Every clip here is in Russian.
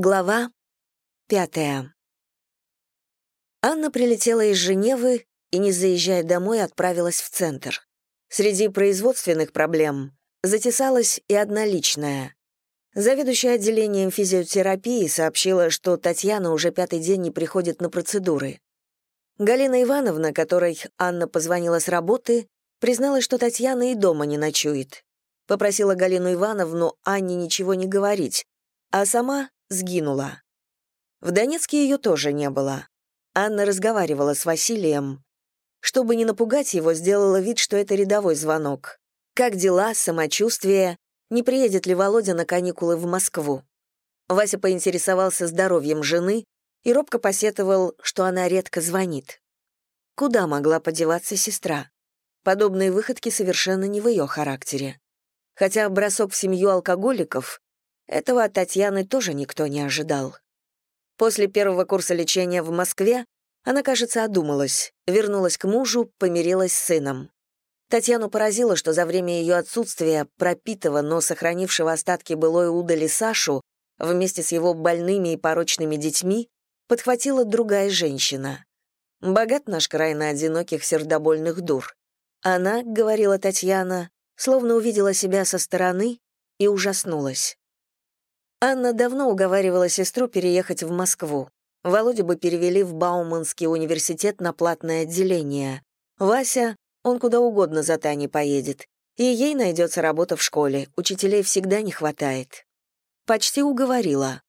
Глава пятая. Анна прилетела из Женевы и, не заезжая домой, отправилась в центр. Среди производственных проблем затесалась и одна личная. Заведующая отделением физиотерапии сообщила, что Татьяна уже пятый день не приходит на процедуры. Галина Ивановна, которой Анна позвонила с работы, призналась, что Татьяна и дома не ночует. Попросила Галину Ивановну Анне ничего не говорить, а сама сгинула. В Донецке ее тоже не было. Анна разговаривала с Василием. Чтобы не напугать его, сделала вид, что это рядовой звонок. Как дела, самочувствие, не приедет ли Володя на каникулы в Москву? Вася поинтересовался здоровьем жены и робко посетовал, что она редко звонит. Куда могла подеваться сестра? Подобные выходки совершенно не в ее характере. Хотя бросок в семью алкоголиков этого от Татьяны тоже никто не ожидал. После первого курса лечения в Москве она, кажется, одумалась, вернулась к мужу, помирилась с сыном. Татьяну поразило, что за время ее отсутствия пропитого, но сохранившего остатки былой удали Сашу вместе с его больными и порочными детьми подхватила другая женщина. Богат наш край на одиноких сердобольных дур. Она, говорила Татьяна, словно увидела себя со стороны и ужаснулась. Анна давно уговаривала сестру переехать в Москву. Володю бы перевели в Бауманский университет на платное отделение. Вася, он куда угодно за Таней поедет. И ей найдется работа в школе, учителей всегда не хватает. Почти уговорила.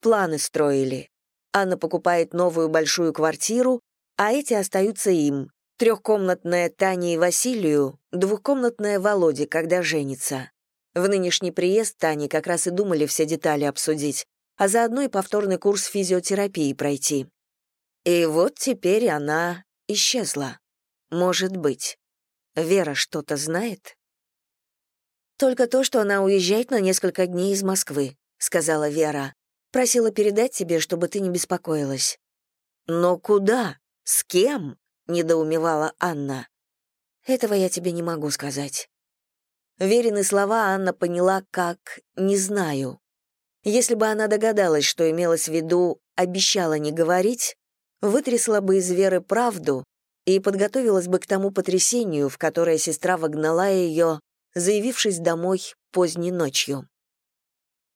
Планы строили. Анна покупает новую большую квартиру, а эти остаются им. Трехкомнатная Таня и Василию, двухкомнатная Володе, когда женится. В нынешний приезд Тани как раз и думали все детали обсудить, а заодно и повторный курс физиотерапии пройти. И вот теперь она исчезла. Может быть. Вера что-то знает? «Только то, что она уезжает на несколько дней из Москвы», — сказала Вера. «Просила передать тебе, чтобы ты не беспокоилась». «Но куда? С кем?» — недоумевала Анна. «Этого я тебе не могу сказать. Верены слова Анна поняла как «не знаю». Если бы она догадалась, что имелось в виду «обещала не говорить», вытрясла бы из Веры правду и подготовилась бы к тому потрясению, в которое сестра вогнала ее, заявившись домой поздней ночью.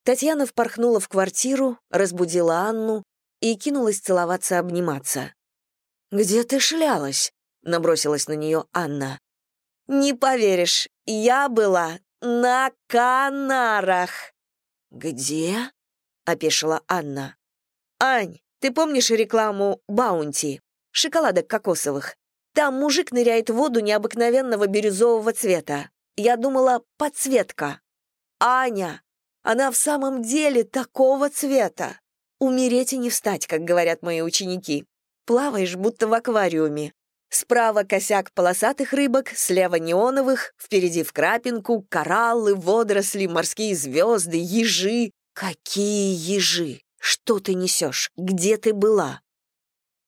Татьяна впорхнула в квартиру, разбудила Анну и кинулась целоваться обниматься. «Где ты шлялась?» — набросилась на нее Анна. «Не поверишь, я была на Канарах». «Где?» — опешила Анна. «Ань, ты помнишь рекламу «Баунти»? Шоколадок кокосовых. Там мужик ныряет в воду необыкновенного бирюзового цвета. Я думала, подсветка. Аня, она в самом деле такого цвета. Умереть и не встать, как говорят мои ученики. Плаваешь, будто в аквариуме. Справа косяк полосатых рыбок, слева неоновых, впереди в крапинку, кораллы, водоросли, морские звезды, ежи. Какие ежи? Что ты несешь? Где ты была?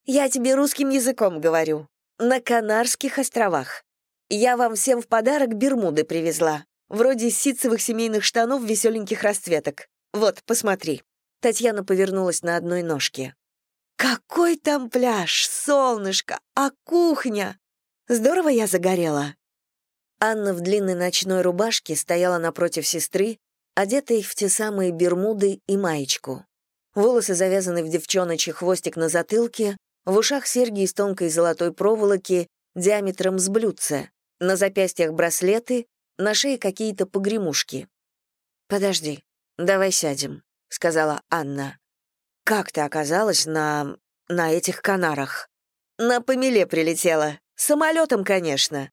Я тебе русским языком говорю. На Канарских островах. Я вам всем в подарок Бермуды привезла. Вроде ситцевых семейных штанов веселеньких расцветок. Вот, посмотри. Татьяна повернулась на одной ножке. Какой там пляж, солнышко, а кухня? Здорово я загорела. Анна в длинной ночной рубашке стояла напротив сестры, одетой в те самые бермуды и маечку. Волосы завязаны в девчоночий хвостик на затылке, в ушах серьги из тонкой золотой проволоки диаметром с блюдце, на запястьях браслеты, на шее какие-то погремушки. «Подожди, давай сядем», — сказала Анна. «Как ты оказалась на... на этих Канарах?» «На помеле прилетела. Самолетом, конечно».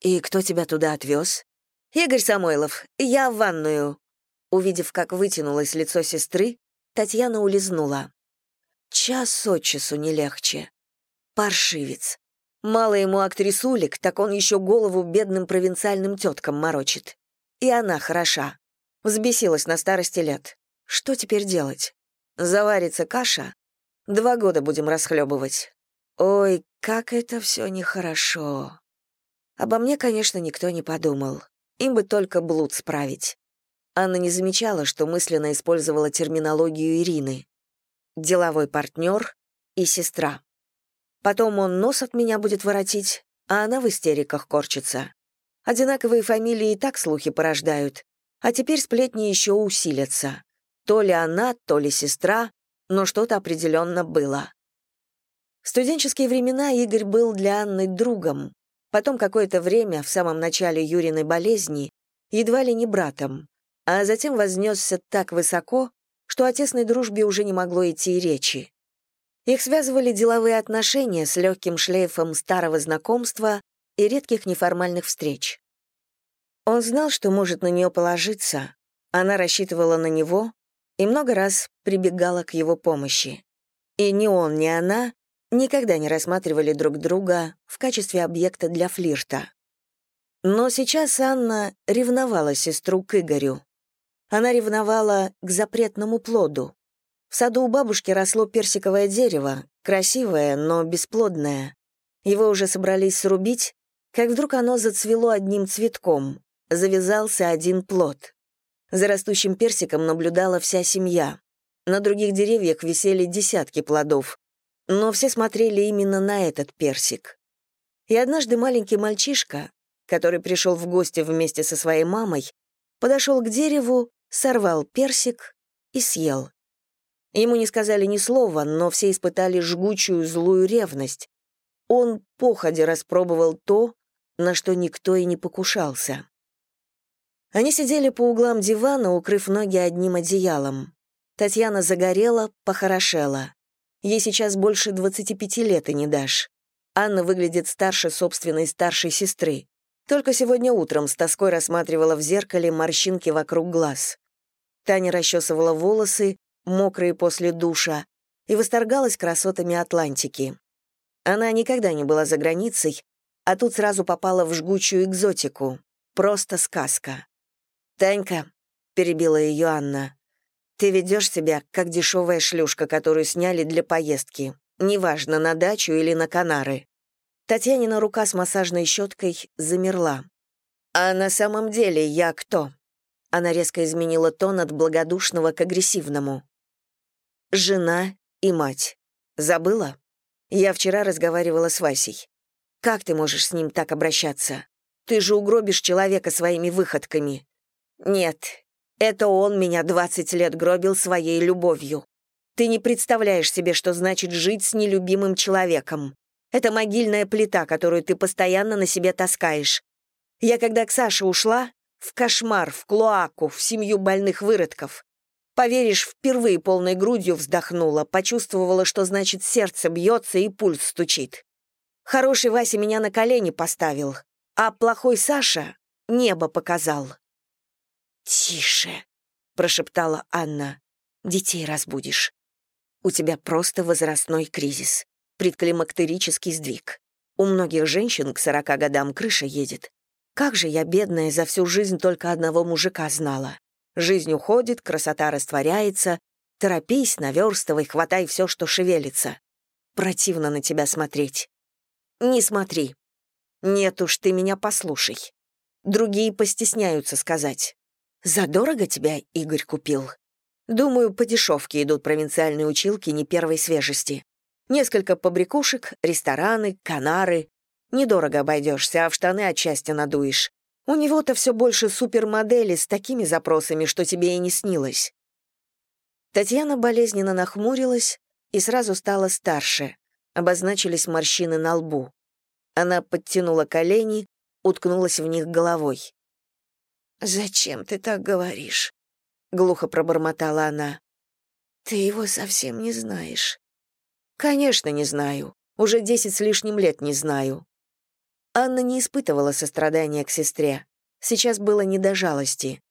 «И кто тебя туда отвез?» «Игорь Самойлов. Я в ванную». Увидев, как вытянулось лицо сестры, Татьяна улизнула. Час от часу не легче. Паршивец. Мало ему актрисулик, так он еще голову бедным провинциальным теткам морочит. И она хороша. Взбесилась на старости лет. Что теперь делать? Заварится каша, два года будем расхлебывать. Ой, как это все нехорошо. Обо мне, конечно, никто не подумал. Им бы только блуд справить. Анна не замечала, что мысленно использовала терминологию Ирины. «Деловой партнер и сестра». Потом он нос от меня будет воротить, а она в истериках корчится. Одинаковые фамилии и так слухи порождают, а теперь сплетни еще усилятся. То ли она, то ли сестра, но что-то определенно было. В студенческие времена Игорь был для Анны другом, потом какое-то время, в самом начале Юриной болезни, едва ли не братом, а затем вознесся так высоко, что о тесной дружбе уже не могло идти и речи. Их связывали деловые отношения с легким шлейфом старого знакомства и редких неформальных встреч. Он знал, что может на нее положиться, она рассчитывала на него и много раз прибегала к его помощи. И ни он, ни она никогда не рассматривали друг друга в качестве объекта для флирта. Но сейчас Анна ревновала сестру к Игорю. Она ревновала к запретному плоду. В саду у бабушки росло персиковое дерево, красивое, но бесплодное. Его уже собрались срубить, как вдруг оно зацвело одним цветком, завязался один плод. За растущим персиком наблюдала вся семья. На других деревьях висели десятки плодов, но все смотрели именно на этот персик. И однажды маленький мальчишка, который пришел в гости вместе со своей мамой, подошел к дереву, сорвал персик и съел. Ему не сказали ни слова, но все испытали жгучую злую ревность. Он походя распробовал то, на что никто и не покушался. Они сидели по углам дивана, укрыв ноги одним одеялом. Татьяна загорела, похорошела. Ей сейчас больше 25 лет и не дашь. Анна выглядит старше собственной старшей сестры. Только сегодня утром с тоской рассматривала в зеркале морщинки вокруг глаз. Таня расчесывала волосы, мокрые после душа, и восторгалась красотами Атлантики. Она никогда не была за границей, а тут сразу попала в жгучую экзотику. Просто сказка. «Танька», — перебила ее Анна, — «ты ведешь себя, как дешевая шлюшка, которую сняли для поездки, неважно, на дачу или на Канары». Татьянина рука с массажной щеткой замерла. «А на самом деле я кто?» Она резко изменила тон от благодушного к агрессивному. «Жена и мать. Забыла? Я вчера разговаривала с Васей. Как ты можешь с ним так обращаться? Ты же угробишь человека своими выходками. Нет, это он меня 20 лет гробил своей любовью. Ты не представляешь себе, что значит жить с нелюбимым человеком. Это могильная плита, которую ты постоянно на себе таскаешь. Я когда к Саше ушла, в кошмар, в клоаку, в семью больных выродков. Поверишь, впервые полной грудью вздохнула, почувствовала, что значит сердце бьется и пульс стучит. Хороший Вася меня на колени поставил, а плохой Саша небо показал. «Тише», — прошептала Анна, — «детей разбудишь. У тебя просто возрастной кризис, предклимактерический сдвиг. У многих женщин к сорока годам крыша едет. Как же я, бедная, за всю жизнь только одного мужика знала. Жизнь уходит, красота растворяется. Торопись, наверстывай, хватай все, что шевелится. Противно на тебя смотреть. Не смотри. Нет уж, ты меня послушай. Другие постесняются сказать. Задорого тебя Игорь купил. Думаю, по дешевке идут провинциальные училки не первой свежести. Несколько побрякушек, рестораны, канары, Недорого обойдешься, а в штаны отчасти надуешь. У него-то все больше супермодели с такими запросами, что тебе и не снилось». Татьяна болезненно нахмурилась и сразу стала старше. Обозначились морщины на лбу. Она подтянула колени, уткнулась в них головой. «Зачем ты так говоришь?» — глухо пробормотала она. «Ты его совсем не знаешь». «Конечно, не знаю. Уже десять с лишним лет не знаю. Анна не испытывала сострадания к сестре. Сейчас было не до жалости.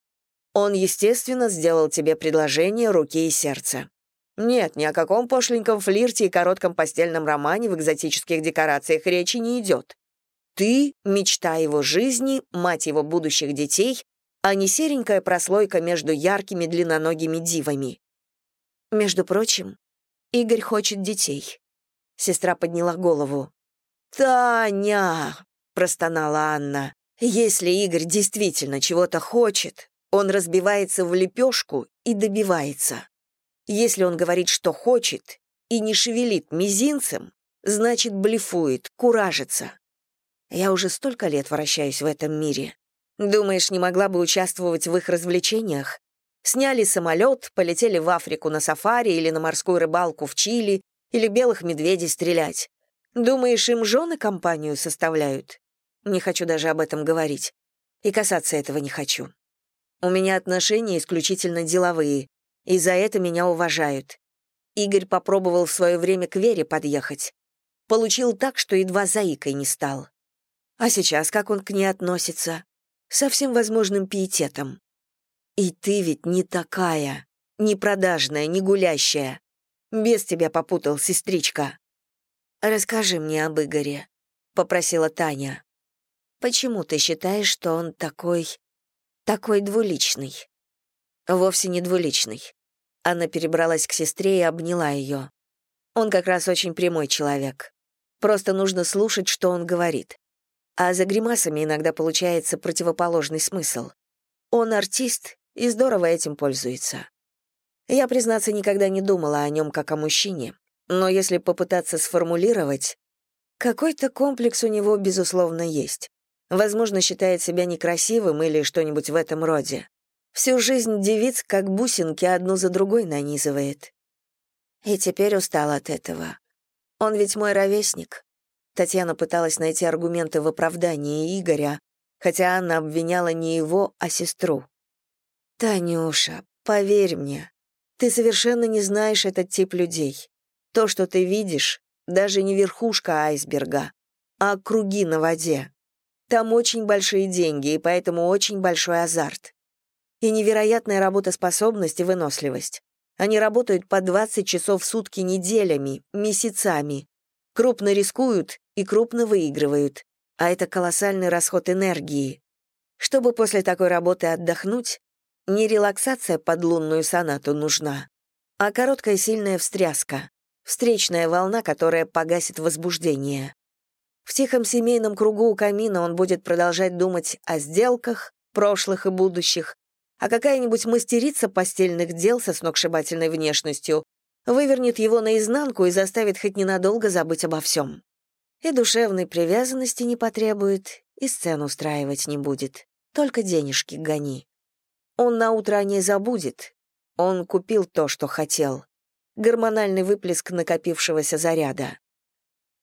Он, естественно, сделал тебе предложение руки и сердца. Нет, ни о каком пошленьком флирте и коротком постельном романе в экзотических декорациях речи не идет. Ты — мечта его жизни, мать его будущих детей, а не серенькая прослойка между яркими длинноногими дивами. Между прочим, Игорь хочет детей. Сестра подняла голову. «Таня!» простонала Анна. «Если Игорь действительно чего-то хочет, Он разбивается в лепешку и добивается. Если он говорит, что хочет, и не шевелит мизинцем, значит, блефует, куражится. Я уже столько лет вращаюсь в этом мире. Думаешь, не могла бы участвовать в их развлечениях? Сняли самолет, полетели в Африку на сафари или на морскую рыбалку в Чили, или белых медведей стрелять. Думаешь, им жены компанию составляют? Не хочу даже об этом говорить. И касаться этого не хочу. У меня отношения исключительно деловые, и за это меня уважают. Игорь попробовал в свое время к Вере подъехать. Получил так, что едва заикой не стал. А сейчас как он к ней относится? Со всем возможным пиететом. И ты ведь не такая, не продажная, не гулящая. Без тебя попутал, сестричка. Расскажи мне об Игоре, попросила Таня. Почему ты считаешь, что он такой... такой двуличный? Вовсе не двуличный. Анна перебралась к сестре и обняла ее. Он как раз очень прямой человек. Просто нужно слушать, что он говорит. А за гримасами иногда получается противоположный смысл. Он артист и здорово этим пользуется. Я, признаться, никогда не думала о нем как о мужчине, но если попытаться сформулировать, какой-то комплекс у него, безусловно, есть. Возможно, считает себя некрасивым или что-нибудь в этом роде. Всю жизнь девиц, как бусинки, одну за другой нанизывает. И теперь устал от этого. Он ведь мой ровесник. Татьяна пыталась найти аргументы в оправдании Игоря, хотя Анна обвиняла не его, а сестру. «Танюша, поверь мне, ты совершенно не знаешь этот тип людей. То, что ты видишь, даже не верхушка айсберга, а круги на воде. Там очень большие деньги, и поэтому очень большой азарт. И невероятная работоспособность и выносливость. Они работают по 20 часов в сутки неделями, месяцами. Крупно рискуют и крупно выигрывают. А это колоссальный расход энергии. Чтобы после такой работы отдохнуть, не релаксация под лунную сонату нужна, а короткая сильная встряска, встречная волна, которая погасит возбуждение. В тихом семейном кругу у камина он будет продолжать думать о сделках, прошлых и будущих, а какая-нибудь мастерица постельных дел со сногсшибательной внешностью вывернет его наизнанку и заставит хоть ненадолго забыть обо всем. И душевной привязанности не потребует, и сцену устраивать не будет. Только денежки гони. Он наутро о ней забудет. Он купил то, что хотел. Гормональный выплеск накопившегося заряда.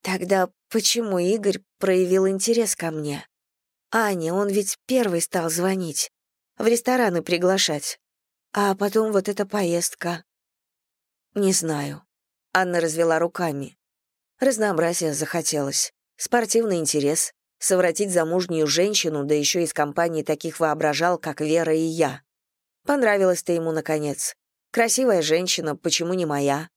Тогда почему Игорь проявил интерес ко мне? Аня, он ведь первый стал звонить, в рестораны приглашать. А потом вот эта поездка. Не знаю. Анна развела руками. Разнообразие захотелось. Спортивный интерес. Совратить замужнюю женщину, да еще из компании таких воображал, как Вера и я. Понравилась ты ему, наконец. Красивая женщина, почему не моя?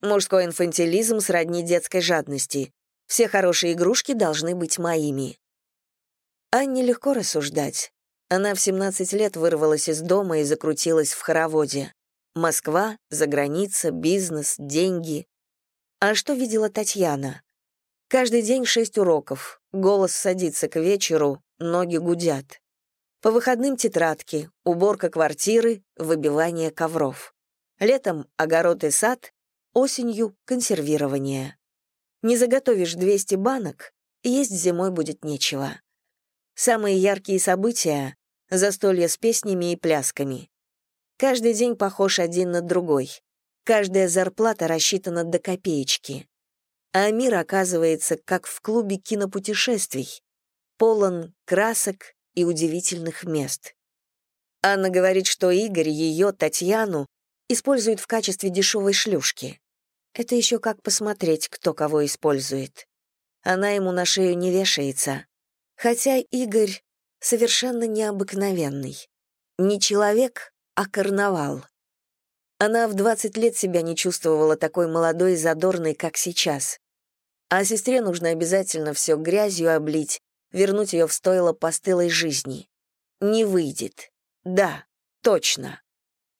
Мужской инфантилизм сродни детской жадности. Все хорошие игрушки должны быть моими. Анне легко рассуждать. Она в 17 лет вырвалась из дома и закрутилась в хороводе. Москва, заграница, бизнес, деньги. А что видела Татьяна? Каждый день шесть уроков, голос садится к вечеру, ноги гудят. По выходным тетрадки, уборка квартиры, выбивание ковров. Летом огород и сад, осенью консервирование. Не заготовишь 200 банок, есть зимой будет нечего. Самые яркие события — застолья с песнями и плясками. Каждый день похож один на другой. Каждая зарплата рассчитана до копеечки. А мир оказывается как в клубе кинопутешествий, полон красок и удивительных мест. Анна говорит, что Игорь ее, Татьяну, использует в качестве дешевой шлюшки. Это еще как посмотреть, кто кого использует. Она ему на шею не вешается. Хотя Игорь совершенно необыкновенный. Не человек, а карнавал. Она в 20 лет себя не чувствовала такой молодой и задорной, как сейчас. А сестре нужно обязательно все грязью облить, вернуть ее в стойло постылой жизни. Не выйдет. Да, точно.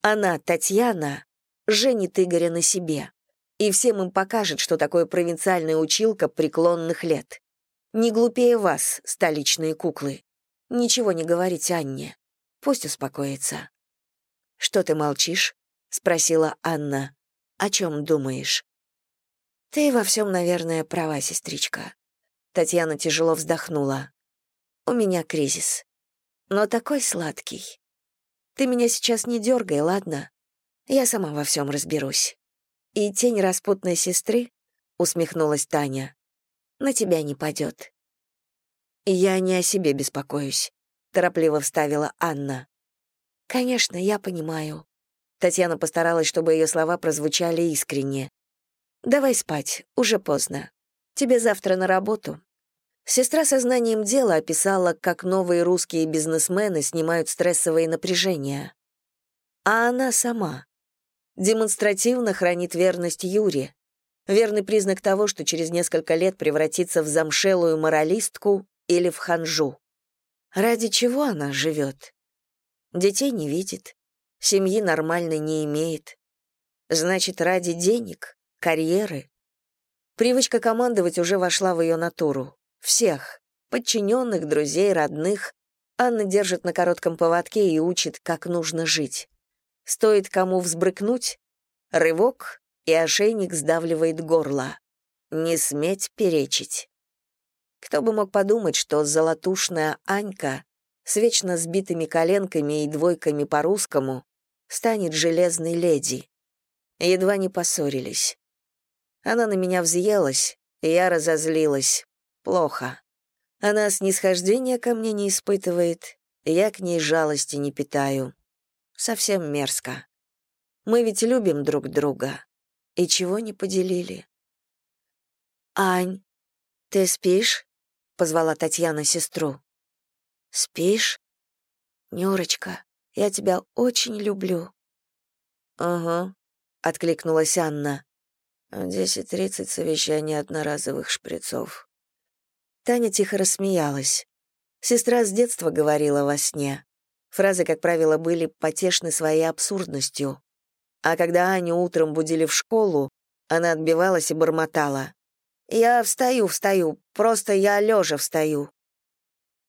Она, Татьяна, женит Игоря на себе и всем им покажет, что такое провинциальная училка преклонных лет. Не глупее вас, столичные куклы. Ничего не говорить Анне. Пусть успокоится. «Что ты молчишь?» — спросила Анна. «О чем думаешь?» «Ты во всем, наверное, права, сестричка». Татьяна тяжело вздохнула. «У меня кризис. Но такой сладкий. Ты меня сейчас не дергай, ладно? Я сама во всем разберусь. И тень распутной сестры, — усмехнулась Таня, — на тебя не падет. Я не о себе беспокоюсь, — торопливо вставила Анна. Конечно, я понимаю. Татьяна постаралась, чтобы ее слова прозвучали искренне. «Давай спать, уже поздно. Тебе завтра на работу». Сестра сознанием дела описала, как новые русские бизнесмены снимают стрессовые напряжения. А она сама демонстративно хранит верность Юре. Верный признак того, что через несколько лет превратится в замшелую моралистку или в ханжу. Ради чего она живет? Детей не видит, семьи нормальной не имеет. Значит, ради денег, карьеры. Привычка командовать уже вошла в ее натуру. Всех. Подчиненных, друзей, родных. Анна держит на коротком поводке и учит, как нужно жить. Стоит кому взбрыкнуть, рывок, и ошейник сдавливает горло. Не сметь перечить. Кто бы мог подумать, что золотушная Анька с вечно сбитыми коленками и двойками по-русскому станет железной леди. Едва не поссорились. Она на меня взъелась, и я разозлилась. Плохо. Она снисхождения ко мне не испытывает, я к ней жалости не питаю. Совсем мерзко. Мы ведь любим друг друга. И чего не поделили. «Ань, ты спишь?» — позвала Татьяна сестру. «Спишь? Нюрочка, я тебя очень люблю». «Ага», — откликнулась Анна. «В десять тридцать совещание одноразовых шприцов». Таня тихо рассмеялась. Сестра с детства говорила во сне. Фразы, как правило, были потешны своей абсурдностью. А когда Аню утром будили в школу, она отбивалась и бормотала. «Я встаю, встаю, просто я лежа встаю».